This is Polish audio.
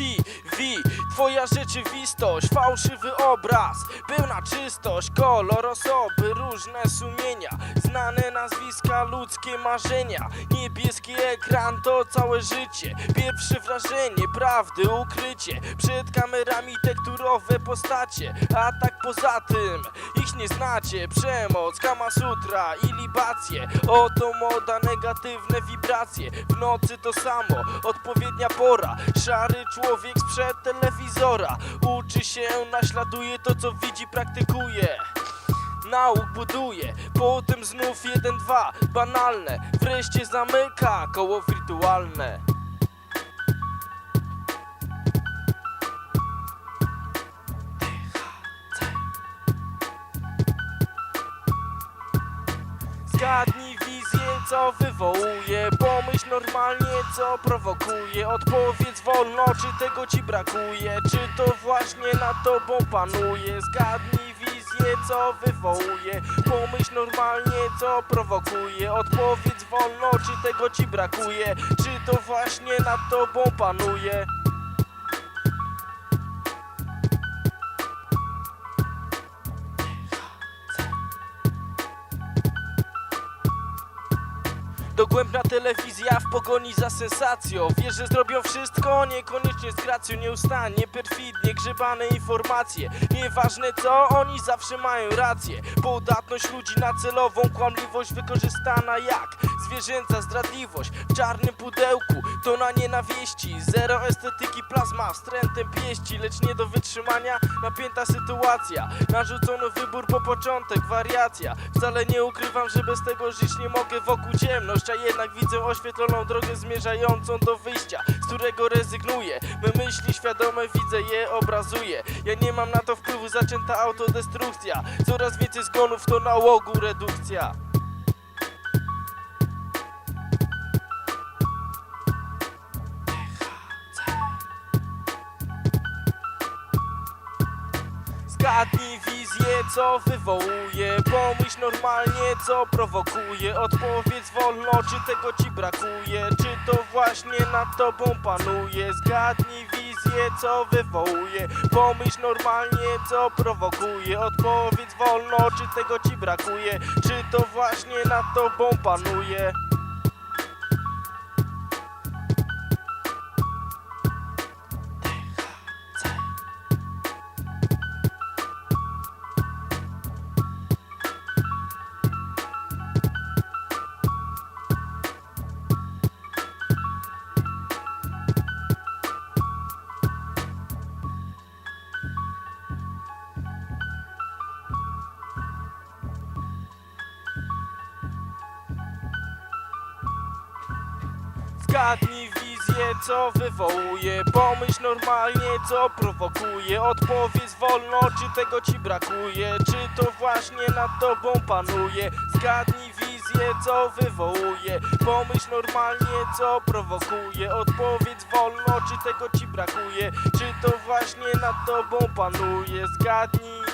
TV Twoja rzeczywistość, fałszywy obraz. Pełna czystość, kolor osoby, różne sumienia Znane nazwiska, ludzkie marzenia. Niebieski ekran to całe życie. Pierwsze wrażenie, prawdy, ukrycie. Przed kamerami tekturowe postacie A tak poza tym, ich nie znacie. Przemoc, kama sutra i Oto moda, negatywne wibracje. W nocy to samo, odpowiednia pora. Szary człowiek sprzed telewizora. Uczy się, naśladuje to co widzi, praktykuje Nauk buduje, potem znów jeden, dwa Banalne, wreszcie zamyka koło wirtualne. Zgadnij wizję, co wywołuje. Pomyśl normalnie, co prowokuje. Odpowiedz wolno, czy tego ci brakuje. Czy to właśnie nad tobą panuje. Zgadnij co wywołuje. Pomyśl normalnie, co prowokuje. Odpowiedz wolno, czy tego ci brakuje. Czy to właśnie nad tobą panuje Dogłębna telewizja w pogoni za sensacją. Wiesz, że zrobią wszystko, niekoniecznie z gracją Nieustannie, perfidnie grzebane informacje. Nieważne co, oni zawsze mają rację. Podatność ludzi na celową kłamliwość wykorzystana jak Zwierzęca zdradliwość w czarnym pudełku To na nienawieści Zero estetyki, plazma wstrętem pieści Lecz nie do wytrzymania, napięta sytuacja Narzucono wybór po początek, wariacja. Wcale nie ukrywam, że bez tego żyć nie mogę. Wokół ciemność A jednak widzę oświetloną drogę zmierzającą do wyjścia Z którego rezygnuję. Me myśli świadome widzę je, obrazuję. Ja nie mam na to wpływu, zaczęta autodestrukcja. Coraz więcej zgonów to nałogu redukcja Zgadnij wizję, co wywołuje. Pomyśl normalnie, co prowokuje. Odpowiedz wolno, czy tego ci brakuje. Czy to właśnie nad tobą panuje? Zgadnij wizję, co wywołuje. Pomyśl normalnie, co prowokuje. Odpowiedz wolno, czy tego ci brakuje. Czy to właśnie nad tobą panuje Zgadnij wizję, co wywołuje. Pomyśl normalnie, co prowokuje. Odpowiedz wolno, czy tego ci brakuje. Czy to właśnie nad tobą panuje? Zgadnij wizję, co wywołuje. Pomyśl normalnie, co prowokuje. Odpowiedz wolno, czy tego ci brakuje. Czy to właśnie nad tobą panuje? Zgadnij